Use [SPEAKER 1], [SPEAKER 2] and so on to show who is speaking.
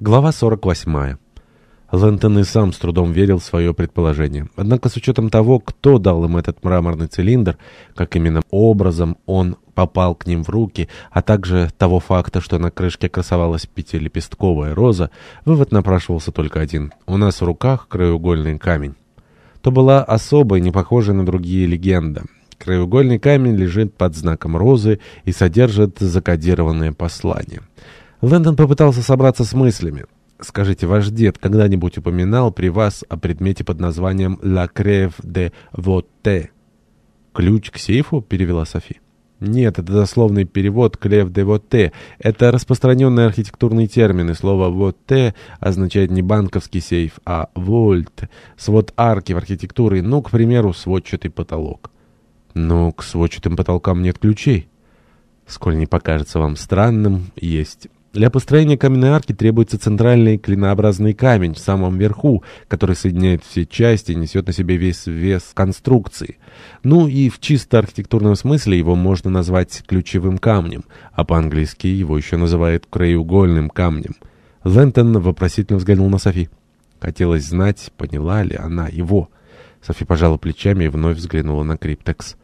[SPEAKER 1] Глава 48. Лэнтон и сам с трудом верил в свое предположение. Однако с учетом того, кто дал им этот мраморный цилиндр, как именно образом он попал к ним в руки, а также того факта, что на крышке красовалась пятилепестковая роза, вывод напрашивался только один. У нас в руках краеугольный камень. То была особая, не похожая на другие легенда. Краеугольный камень лежит под знаком розы и содержит закодированное послание. Лэндон попытался собраться с мыслями. «Скажите, ваш дед когда-нибудь упоминал при вас о предмете под названием «La Crève de Vote»?» «Ключ к сейфу?» — перевела Софи. Нет, это дословный перевод «клев де воте». Это распространенный архитектурный термин, и слово «воте» означает не банковский сейф, а «вольт», свод арки в архитектуре, ну, к примеру, сводчатый потолок. Но к сводчатым потолкам нет ключей. Сколь не покажется вам странным, есть. Для построения каменной арки требуется центральный клинообразный камень в самом верху, который соединяет все части и несет на себе весь вес конструкции. Ну и в чисто архитектурном смысле его можно назвать ключевым камнем, а по-английски его еще называют краеугольным камнем. Лэнтон вопросительно взглянул на Софи. Хотелось знать, поняла ли она его. Софи пожала плечами и вновь взглянула на Криптекс.